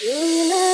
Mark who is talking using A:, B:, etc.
A: You know.